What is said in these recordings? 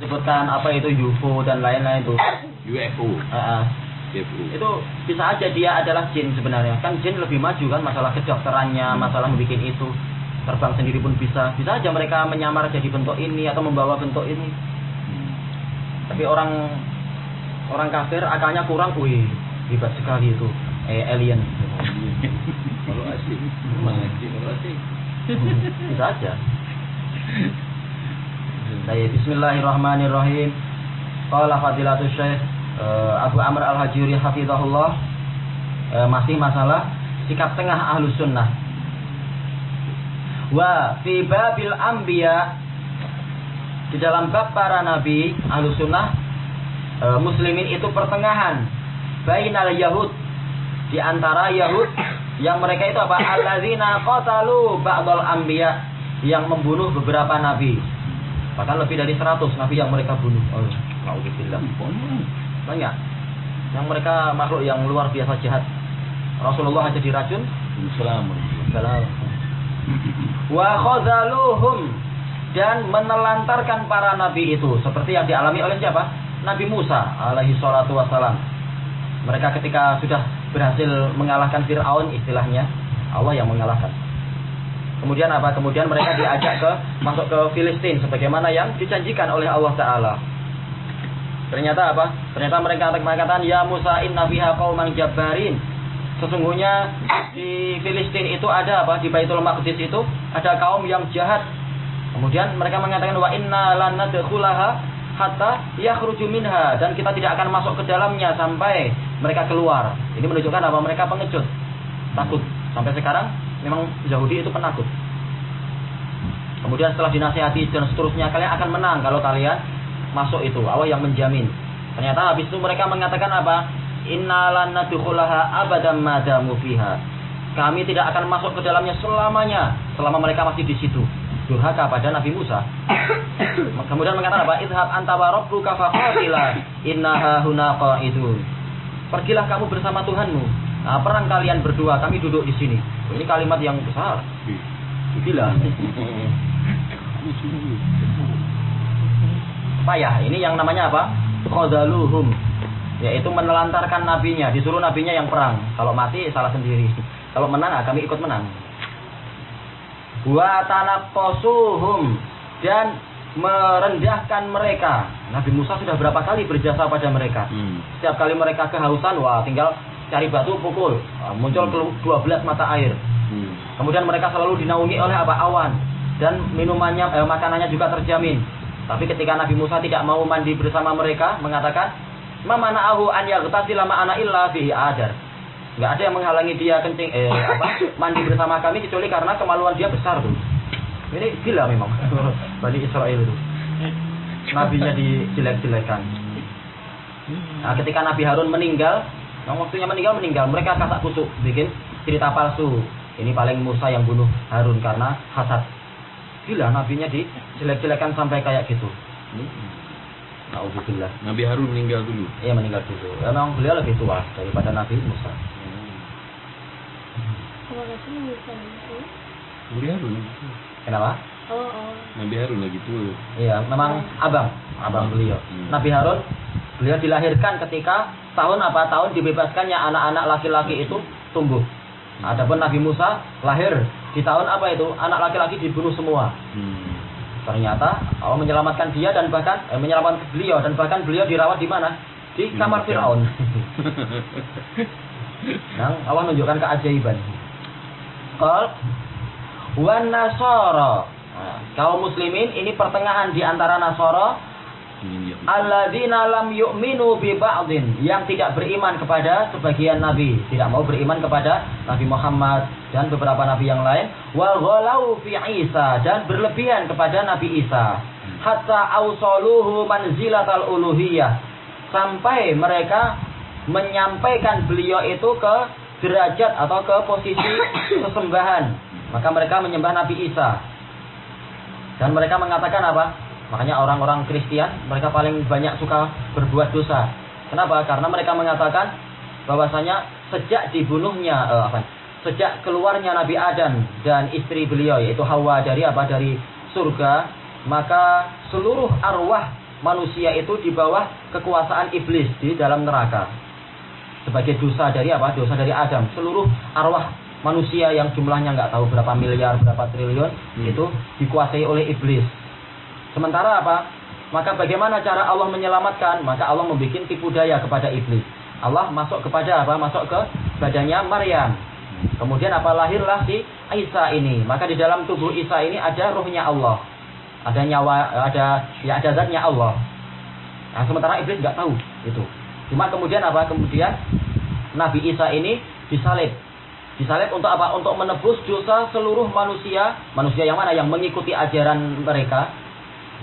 disebutkan apa itu UFO dan lain-lain itu. UFO. Ah. UFO. itu bisa aja dia adalah jin sebenarnya. Kan jin lebih maju kan masalah kedokterannya, masalah membuat itu. Terbang sendiri pun bisa. Bisa aja mereka menyamar jadi bentuk ini atau membawa bentuk ini. Hmm. Tapi orang orang kafir akalnya kurang, wih hebat sekali itu eh, alien. Kalau asing, kalau asing. bisa aja. Saya Bismillahirrahmanirrahim. Qala Fadilatul Syekh eh, Abu Amr Al-Hajuri hafizahullah eh, masih masalah sikap tengah Ahlus Sunnah. Wa fi babil anbiya di dalam bab para nabi Ahlus Sunnah eh, muslimin itu pertengahan bainal yahud di antara Yahud yang mereka itu apa? Alladzina qatalu ba'dal anbiya yang membunuh beberapa nabi. Bahkan lebih dari 100 nabi yang mereka bunuh. Oh, naudzubillah. Banyak. Yang mereka makhluk yang luar biasa jahat. Rasulullah aja diracun. Salam. Salam. Wa dan menelantarkan para nabi itu seperti yang dialami oleh siapa? Nabi Musa alaihi salatu wassalam. Mereka ketika sudah berhasil mengalahkan Fir'aun istilahnya, Allah yang mengalahkan. Kemudian apa? Kemudian mereka diajak ke masuk ke Filistin sebagaimana yang dijanjikan oleh Allah taala. Ternyata apa? Ternyata mereka mengatakan ya Musa inna fiha qauman jabbarin. Sesungguhnya di Filistin itu ada apa? Di Baitul Maqdis itu ada kaum yang jahat. Kemudian mereka mengatakan wa inna lan nadkhulaha hatta yakhruju minha dan kita tidak akan masuk ke dalamnya sampai mereka keluar. Ini menunjukkan apa? Mereka pengecut, takut. Sampai sekarang memang Yahudi itu penakut. Kemudian setelah dinasihati dan seterusnya kalian akan menang kalau kalian masuk itu. Allah yang menjamin. Ternyata habis itu mereka mengatakan apa? Innalan nadkhulaha abadan madamu fiha. Kami tidak akan masuk ke dalamnya selamanya selama mereka masih di situ durhaka pada Nabi Musa. Kemudian mengatakan apa? Idhab anta wa rabbuka faqatila innaha huna. Pergilah kamu bersama Tuhanmu. Nah, perang kalian berdua, kami duduk di sini. Ini kalimat yang besar. Gila. Payah. Ini yang namanya apa? Qadaluhum. Yaitu menelantarkan nabinya, disuruh nabinya yang perang. Kalau mati salah sendiri. Kalau menang, ah, kami ikut menang wa tanaqasuhum dan merendahkan mereka. Nabi Musa sudah berapa kali berjasa pada mereka. Hmm. Setiap kali mereka kehausan, wah tinggal cari batu pukul. Muncul hmm. 12 mata air. Hmm. Kemudian mereka selalu dinaungi oleh apa awan dan minumannya eh, makanannya juga terjamin. Tapi ketika Nabi Musa tidak mau mandi bersama mereka, mengatakan, "Ma mana'ahu an yaghtasila ma'ana illa fihi adar." nggak ada yang menghalangi dia kencing eh apa mandi bersama kami kecuali karena kemaluan dia besar tuh ini gila memang Bani Israel itu nabinya dijelek-jelekan nah ketika Nabi Harun meninggal yang waktunya meninggal meninggal mereka kasak kusuk bikin cerita palsu ini paling Musa yang bunuh Harun karena hasad gila nabinya dijelek-jelekan sampai kayak gitu Alhamdulillah. Nabi Harun meninggal dulu. Iya meninggal dulu. Memang beliau lebih tua daripada Nabi Musa. Nabi Harun. Kenapa? Oh, oh. Nabi Harun lagi tua. Iya, memang abang, abang beliau. Hmm. Nabi Harun beliau dilahirkan ketika tahun apa tahun dibebaskannya anak-anak laki-laki itu tumbuh. Adapun Nabi Musa lahir di tahun apa itu? Anak laki-laki dibunuh semua. Hmm. Ternyata Allah menyelamatkan dia dan bahkan eh, menyelamatkan beliau dan bahkan beliau dirawat di mana? Di kamar Firaun. Yang Allah menunjukkan keajaiban. Qal wan nasara. Nah, kaum muslimin ini pertengahan di antara dia. Alladzina lam yu'minu bi ba'din yang tidak beriman kepada sebagian nabi, tidak mau beriman kepada Nabi Muhammad dan beberapa nabi yang lain, wa ghalau fi Isa dan berlebihan kepada Nabi Isa. Hatta ausaluhu manzilatal uluhiyah sampai mereka menyampaikan beliau itu ke derajat atau ke posisi sesembahan. Maka mereka menyembah Nabi Isa. Dan mereka mengatakan apa? Makanya orang-orang Kristen mereka paling banyak suka berbuat dosa. Kenapa? Karena mereka mengatakan bahwasanya sejak dibunuhnya eh, apa? Sejak keluarnya Nabi Adam dan istri beliau yaitu Hawa dari apa? Dari surga, maka seluruh arwah manusia itu di bawah kekuasaan iblis di dalam neraka. Sebagai dosa dari apa? Dosa dari Adam. Seluruh arwah manusia yang jumlahnya nggak tahu berapa miliar, berapa triliun Hmm. itu dikuasai oleh iblis. Sementara apa? Maka bagaimana cara Allah menyelamatkan? Maka Allah membuat tipu daya kepada iblis. Allah masuk kepada apa? Masuk ke badannya Maryam. Kemudian apa lahirlah si Isa ini. Maka di dalam tubuh Isa ini ada rohnya Allah. Ada nyawa, ada ya ada zatnya Allah. Nah, sementara iblis nggak tahu itu. Cuma kemudian apa? Kemudian Nabi Isa ini disalib. Disalib untuk apa? Untuk menebus dosa seluruh manusia. Manusia yang mana? Yang mengikuti ajaran mereka.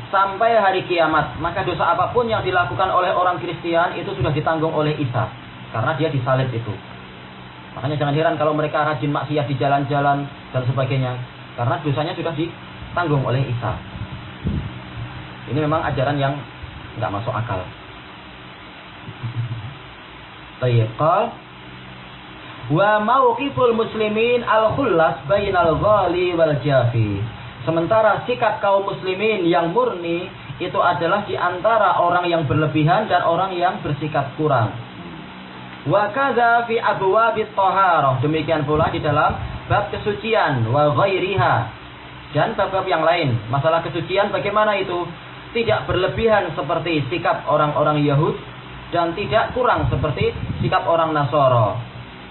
Sampai hari kiamat. Maka dosa apa pun yang dilakukan oleh orang Kristen itu sudah ditanggung oleh Isa. Karena dia disalib itu. Makanya jangan heran kalau mereka rajin maksiat di jalan-jalan dan sebagainya. Karena dosanya sudah ditanggung oleh Isa. Ini memang ajaran yang nggak masuk akal. Tayyib qal wa mauqiful muslimin al khullas bainal ghali wal jafi. Sementara sikap kaum muslimin yang murni itu adalah di antara orang yang berlebihan dan orang yang bersikap kurang. Wa kadza fi abwabit taharah. Demikian pula di dalam bab kesucian wa ghairiha. Dan bab-bab yang lain, masalah kesucian bagaimana itu? Tidak berlebihan seperti sikap orang-orang Yahud dan tidak kurang seperti sikap orang Nasoro.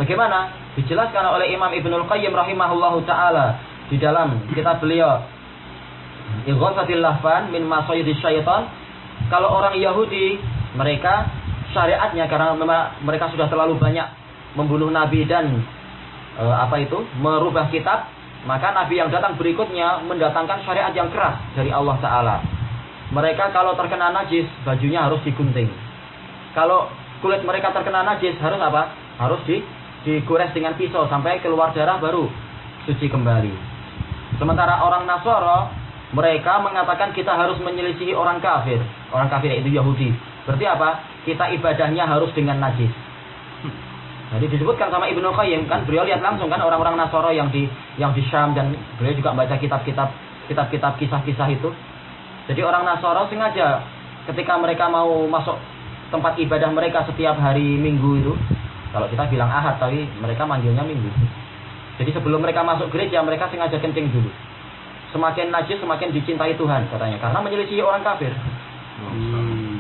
Bagaimana? Dijelaskan oleh Imam Ibnul Qayyim rahimahullahu taala di dalam kitab beliau. Ighasatil Lahfan min Masayyidis Syaitan. Kalau orang Yahudi mereka syariatnya karena mereka sudah terlalu banyak membunuh nabi dan e, apa itu merubah kitab maka nabi yang datang berikutnya mendatangkan syariat yang keras dari Allah taala. Mereka kalau terkena najis bajunya harus digunting. Kalau kulit mereka terkena najis harus apa? Harus di digores dengan pisau sampai keluar darah baru suci kembali sementara orang Nasoro mereka mengatakan kita harus menyelisihi orang kafir orang kafir yaitu Yahudi berarti apa kita ibadahnya harus dengan najis. Jadi disebutkan sama Ibnu Qayyim kan beliau lihat langsung kan orang-orang Nasoro yang di yang di Syam dan beliau juga baca kitab-kitab kitab-kitab kisah-kisah itu. Jadi orang Nasoro sengaja ketika mereka mau masuk tempat ibadah mereka setiap hari Minggu itu, kalau kita bilang Ahad tapi mereka manggilnya Minggu. Jadi sebelum mereka masuk gereja mereka sengaja kencing dulu. Semakin najis semakin dicintai Tuhan katanya karena menyelisihi orang kafir. Hmm.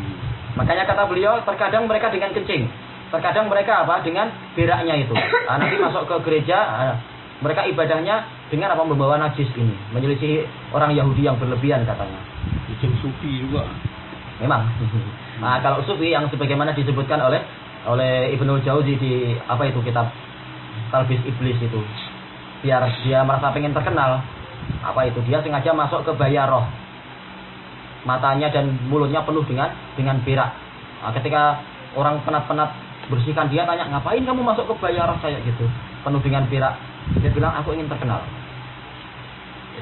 Makanya kata beliau, terkadang mereka dengan kencing. Terkadang mereka apa? Dengan beraknya itu. Nah, nanti masuk ke gereja, ah, mereka ibadahnya dengan apa? Membawa najis ini. Menyelisihi orang Yahudi yang berlebihan katanya. Macam sufi juga. Memang. Nah, kalau sufi yang sebagaimana disebutkan oleh oleh Ibnu Jauzi di apa itu kitab Talbis Iblis itu. Biar dia merasa pengen terkenal. Apa itu? Dia sengaja masuk ke Bayaroh matanya dan mulutnya penuh dengan dengan berak. Nah, ketika orang penat-penat bersihkan dia tanya ngapain kamu masuk ke bayaran saya gitu penuh dengan berak. Dia bilang aku ingin terkenal.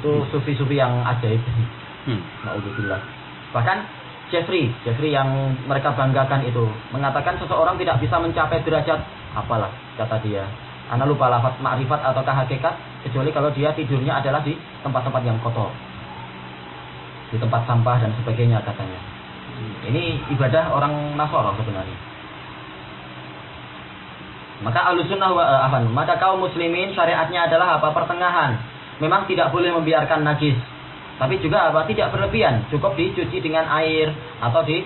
Itu sufi-sufi yang ajaib. Hmm. Nauzubillah. Bahkan Jeffrey, Jeffrey yang mereka banggakan itu mengatakan seseorang tidak bisa mencapai derajat apalah kata dia. Anda lupa lafaz makrifat ataukah hakikat kecuali kalau dia tidurnya adalah di tempat-tempat yang kotor di tempat sampah dan sebagainya katanya. Ini ibadah orang Nasoro sebenarnya. Maka alusunnah wa uh, afan, maka kaum muslimin syariatnya adalah apa? Pertengahan. Memang tidak boleh membiarkan najis. Tapi juga apa? Tidak berlebihan. Cukup dicuci dengan air atau di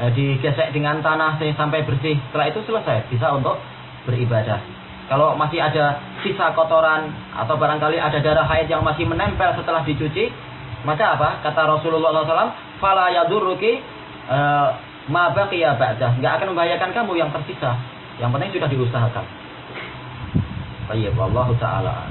eh, digesek dengan tanah sampai bersih. Setelah itu selesai, bisa untuk beribadah. Kalau masih ada sisa kotoran atau barangkali ada darah haid yang masih menempel setelah dicuci, maka apa? Kata Rasulullah SAW, "Fala yadurruki uh, ma baqiya ba'dah." Enggak akan membahayakan kamu yang tersisa. Yang penting sudah diusahakan. Baik, wallahu taala.